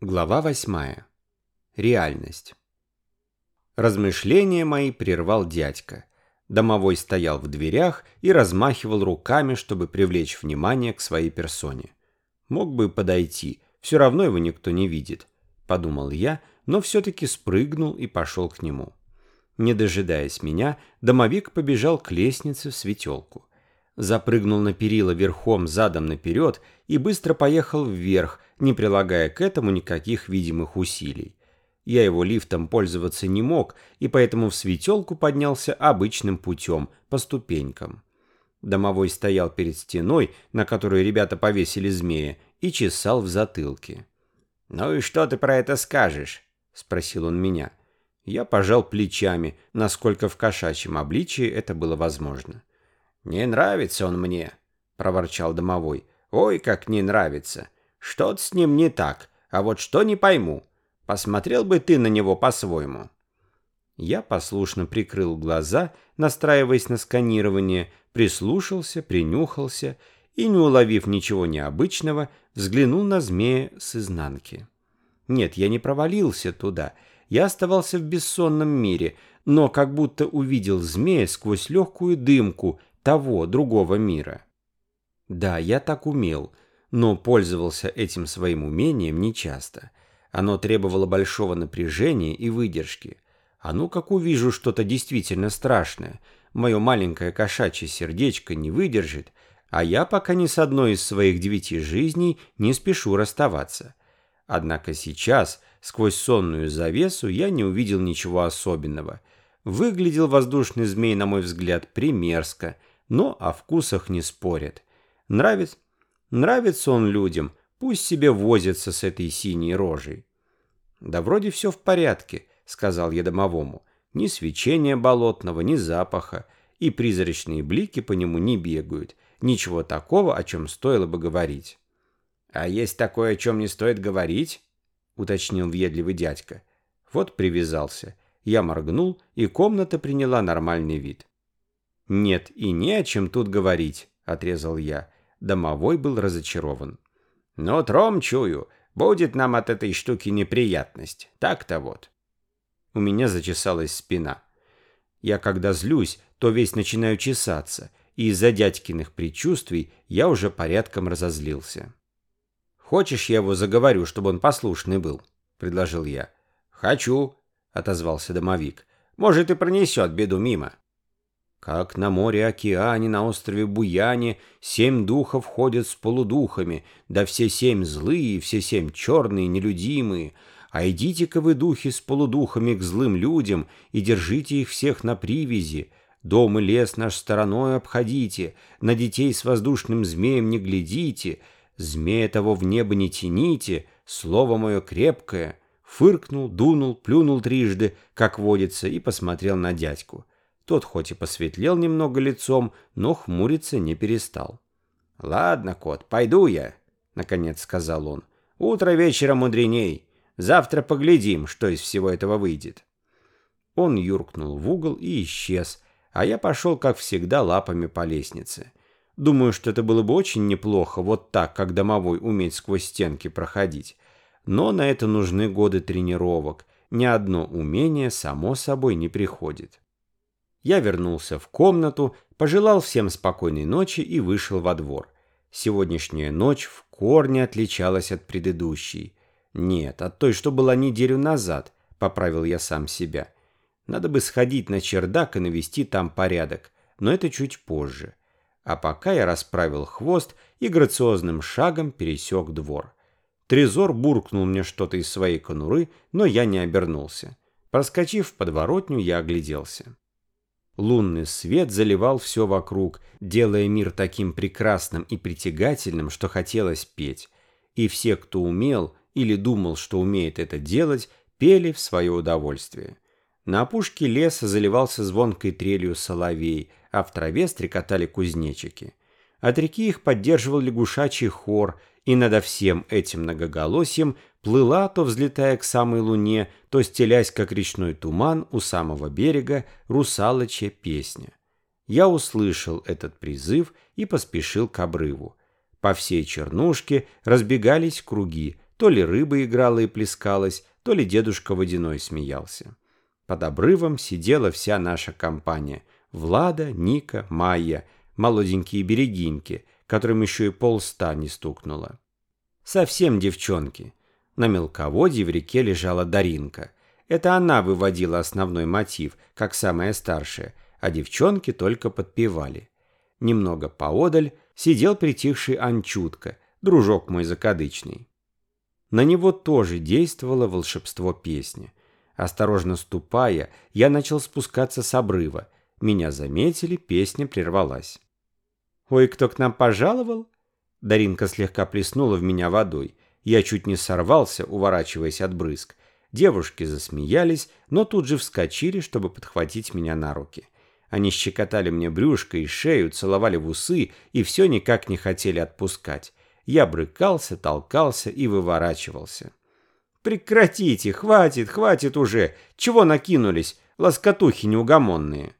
Глава восьмая. Реальность. Размышления мои прервал дядька. Домовой стоял в дверях и размахивал руками, чтобы привлечь внимание к своей персоне. Мог бы подойти, все равно его никто не видит, подумал я, но все-таки спрыгнул и пошел к нему. Не дожидаясь меня, домовик побежал к лестнице в светелку. Запрыгнул на перила верхом задом наперед и быстро поехал вверх, не прилагая к этому никаких видимых усилий. Я его лифтом пользоваться не мог, и поэтому в светелку поднялся обычным путем, по ступенькам. Домовой стоял перед стеной, на которую ребята повесили змея, и чесал в затылке. «Ну и что ты про это скажешь?» — спросил он меня. Я пожал плечами, насколько в кошачьем обличии это было возможно. «Не нравится он мне», — проворчал домовой. «Ой, как не нравится. Что-то с ним не так, а вот что не пойму. Посмотрел бы ты на него по-своему. Я послушно прикрыл глаза, настраиваясь на сканирование, прислушался, принюхался и, не уловив ничего необычного, взглянул на змея с изнанки. Нет, я не провалился туда, я оставался в бессонном мире, но как будто увидел змея сквозь легкую дымку того, другого мира. Да, я так умел — но пользовался этим своим умением нечасто. Оно требовало большого напряжения и выдержки. А ну как увижу что-то действительно страшное, мое маленькое кошачье сердечко не выдержит, а я пока ни с одной из своих девяти жизней не спешу расставаться. Однако сейчас, сквозь сонную завесу, я не увидел ничего особенного. Выглядел воздушный змей, на мой взгляд, примерзко, но о вкусах не спорят. Нравится? Нравится он людям, пусть себе возится с этой синей рожей. Да вроде все в порядке, сказал я домовому. Ни свечения болотного, ни запаха, и призрачные блики по нему не бегают. Ничего такого, о чем стоило бы говорить. А есть такое, о чем не стоит говорить? уточнил въедливый дядька. Вот привязался. Я моргнул, и комната приняла нормальный вид. «Нет, и не о чем тут говорить», — отрезал я. Домовой был разочарован. «Ну, тром чую, будет нам от этой штуки неприятность. Так-то вот». У меня зачесалась спина. Я когда злюсь, то весь начинаю чесаться, и из-за дядькиных предчувствий я уже порядком разозлился. «Хочешь, я его заговорю, чтобы он послушный был?» — предложил я. «Хочу», — отозвался домовик. «Может, и пронесет беду мимо». Как на море-океане, на острове Буяне, семь духов ходят с полудухами, да все семь злые, все семь черные, нелюдимые. А идите-ка вы, духи, с полудухами к злым людям, и держите их всех на привязи. Дом и лес наш стороной обходите, на детей с воздушным змеем не глядите, змея того в небо не тяните, слово мое крепкое. Фыркнул, дунул, плюнул трижды, как водится, и посмотрел на дядьку. Тот хоть и посветлел немного лицом, но хмуриться не перестал. «Ладно, кот, пойду я», — наконец сказал он. «Утро вечера мудреней. Завтра поглядим, что из всего этого выйдет». Он юркнул в угол и исчез, а я пошел, как всегда, лапами по лестнице. Думаю, что это было бы очень неплохо, вот так, как домовой уметь сквозь стенки проходить. Но на это нужны годы тренировок. Ни одно умение само собой не приходит. Я вернулся в комнату, пожелал всем спокойной ночи и вышел во двор. Сегодняшняя ночь в корне отличалась от предыдущей. Нет, от той, что была неделю назад, поправил я сам себя. Надо бы сходить на чердак и навести там порядок, но это чуть позже. А пока я расправил хвост и грациозным шагом пересек двор. Трезор буркнул мне что-то из своей конуры, но я не обернулся. Проскочив в подворотню, я огляделся. Лунный свет заливал все вокруг, делая мир таким прекрасным и притягательным, что хотелось петь. И все, кто умел или думал, что умеет это делать, пели в свое удовольствие. На опушке леса заливался звонкой трелью соловей, а в траве стрекотали кузнечики. От реки их поддерживал лягушачий хор, и над всем этим многоголосием плыла, то взлетая к самой луне, то стелясь, как речной туман, у самого берега русалочья песня. Я услышал этот призыв и поспешил к обрыву. По всей чернушке разбегались круги, То ли рыба играла и плескалась, то ли дедушка водяной смеялся. Под обрывом сидела вся наша компания. Влада, Ника, Майя, молоденькие берегиньки, которым еще и полста не стукнуло. Совсем девчонки. На мелководье в реке лежала Даринка. Это она выводила основной мотив, как самая старшая, а девчонки только подпевали. Немного поодаль сидел притихший Анчутка, дружок мой закадычный. На него тоже действовало волшебство песни. Осторожно ступая, я начал спускаться с обрыва. Меня заметили, песня прервалась. «Ой, кто к нам пожаловал?» Даринка слегка плеснула в меня водой. Я чуть не сорвался, уворачиваясь от брызг. Девушки засмеялись, но тут же вскочили, чтобы подхватить меня на руки. Они щекотали мне брюшко и шею, целовали в усы и все никак не хотели отпускать. Я брыкался, толкался и выворачивался. «Прекратите! Хватит, хватит уже! Чего накинулись? Лоскотухи неугомонные!»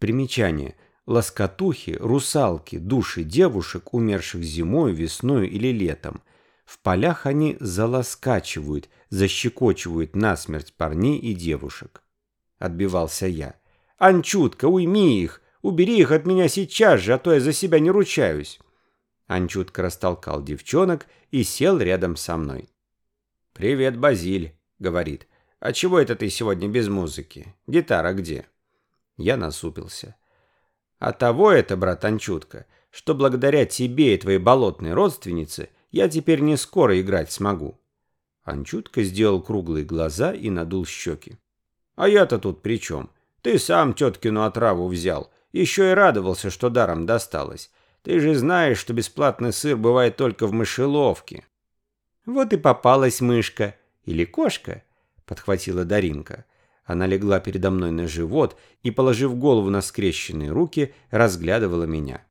Примечание – лоскотухи, русалки, души девушек, умерших зимой, весной или летом. В полях они залоскачивают, защекочивают насмерть парней и девушек. Отбивался я. «Анчутка, уйми их! Убери их от меня сейчас же, а то я за себя не ручаюсь!» Анчутка растолкал девчонок и сел рядом со мной. «Привет, Базиль», — говорит. «А чего это ты сегодня без музыки? Гитара где?» Я насупился. А того это, брат Анчутка, что благодаря тебе и твоей болотной родственнице я теперь не скоро играть смогу. Анчутка сделал круглые глаза и надул щеки. А я-то тут при чем? Ты сам теткину отраву взял. Еще и радовался, что даром досталось. Ты же знаешь, что бесплатный сыр бывает только в мышеловке. Вот и попалась мышка. Или кошка, подхватила Даринка. Она легла передо мной на живот и, положив голову на скрещенные руки, разглядывала меня.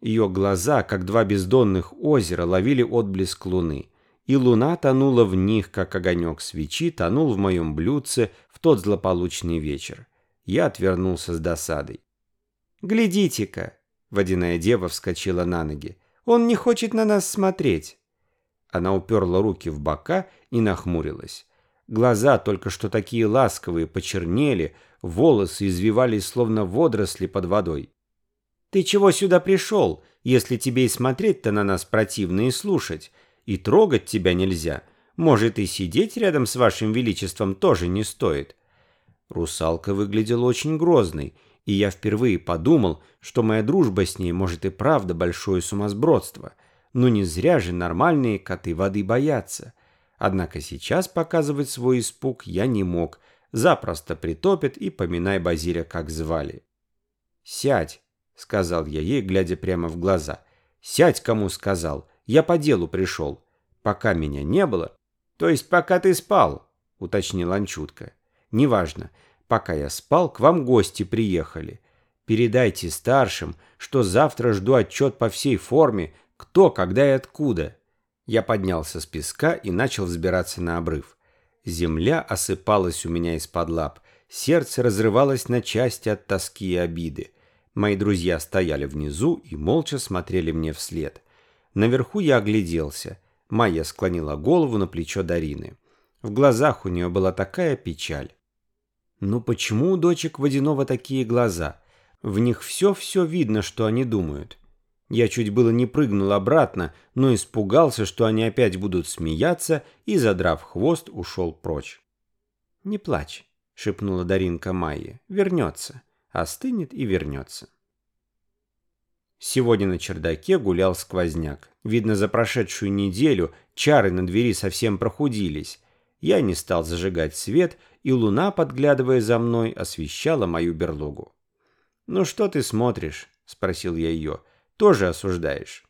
Ее глаза, как два бездонных озера, ловили отблеск луны, и луна тонула в них, как огонек свечи тонул в моем блюдце в тот злополучный вечер. Я отвернулся с досадой. «Глядите-ка!» — водяная дева вскочила на ноги. «Он не хочет на нас смотреть!» Она уперла руки в бока и нахмурилась. Глаза, только что такие ласковые, почернели, волосы извивались, словно водоросли под водой. «Ты чего сюда пришел, если тебе и смотреть-то на нас противно и слушать? И трогать тебя нельзя. Может, и сидеть рядом с вашим величеством тоже не стоит». Русалка выглядела очень грозной, и я впервые подумал, что моя дружба с ней может и правда большое сумасбродство. Но не зря же нормальные коты воды боятся. Однако сейчас показывать свой испуг я не мог. Запросто притопит и поминай Базиля, как звали. «Сядь», — сказал я ей, глядя прямо в глаза. «Сядь, кому сказал. Я по делу пришел. Пока меня не было. То есть пока ты спал», — уточнил Анчутка. «Неважно. Пока я спал, к вам гости приехали. Передайте старшим, что завтра жду отчет по всей форме, кто, когда и откуда». Я поднялся с песка и начал взбираться на обрыв. Земля осыпалась у меня из-под лап. Сердце разрывалось на части от тоски и обиды. Мои друзья стояли внизу и молча смотрели мне вслед. Наверху я огляделся. Майя склонила голову на плечо Дарины. В глазах у нее была такая печаль. Ну почему у дочек Водянова такие глаза? В них все-все видно, что они думают. Я чуть было не прыгнул обратно, но испугался, что они опять будут смеяться, и, задрав хвост, ушел прочь. «Не плачь», — шепнула Даринка Майе. «Вернется. Остынет и вернется». Сегодня на чердаке гулял сквозняк. Видно, за прошедшую неделю чары на двери совсем прохудились. Я не стал зажигать свет, и луна, подглядывая за мной, освещала мою берлогу. «Ну что ты смотришь?» — спросил я ее тоже осуждаешь?»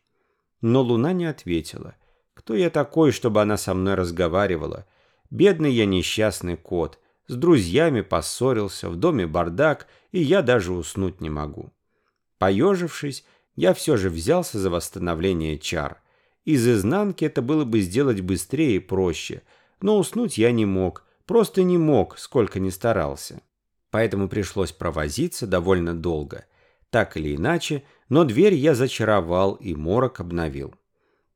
Но Луна не ответила. «Кто я такой, чтобы она со мной разговаривала? Бедный я несчастный кот. С друзьями поссорился, в доме бардак, и я даже уснуть не могу». Поежившись, я все же взялся за восстановление чар. Из изнанки это было бы сделать быстрее и проще, но уснуть я не мог, просто не мог, сколько ни старался. Поэтому пришлось провозиться довольно долго. Так или иначе, но дверь я зачаровал и морок обновил.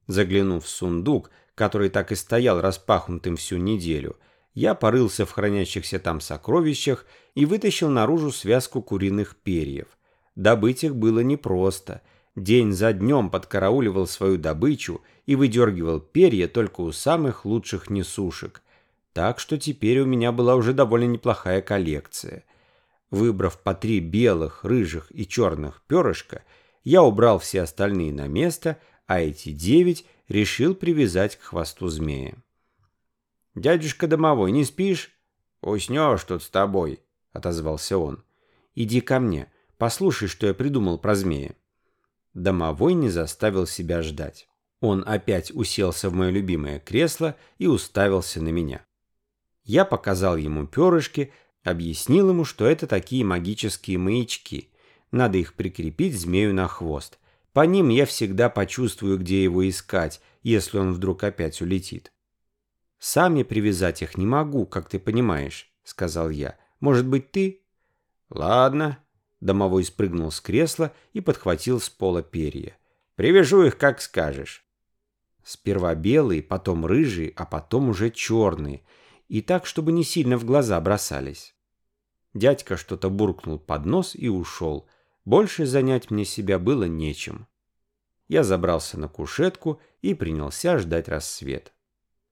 Заглянув в сундук, который так и стоял распахнутым всю неделю, я порылся в хранящихся там сокровищах и вытащил наружу связку куриных перьев. Добыть их было непросто. День за днем подкарауливал свою добычу и выдергивал перья только у самых лучших несушек. Так что теперь у меня была уже довольно неплохая коллекция. Выбрав по три белых, рыжих и черных перышка, я убрал все остальные на место, а эти девять решил привязать к хвосту змея. «Дядюшка домовой, не спишь?» «Уснешь тут с тобой», — отозвался он. «Иди ко мне, послушай, что я придумал про змея». Домовой не заставил себя ждать. Он опять уселся в мое любимое кресло и уставился на меня. Я показал ему перышки, объяснил ему, что это такие магические маячки. Надо их прикрепить змею на хвост. По ним я всегда почувствую, где его искать, если он вдруг опять улетит. «Сам я привязать их не могу, как ты понимаешь», — сказал я. «Может быть, ты?» «Ладно». Домовой спрыгнул с кресла и подхватил с пола перья. «Привяжу их, как скажешь». Сперва белые, потом рыжие, а потом уже черные. И так, чтобы не сильно в глаза бросались. Дядька что-то буркнул под нос и ушел, больше занять мне себя было нечем. Я забрался на кушетку и принялся ждать рассвет.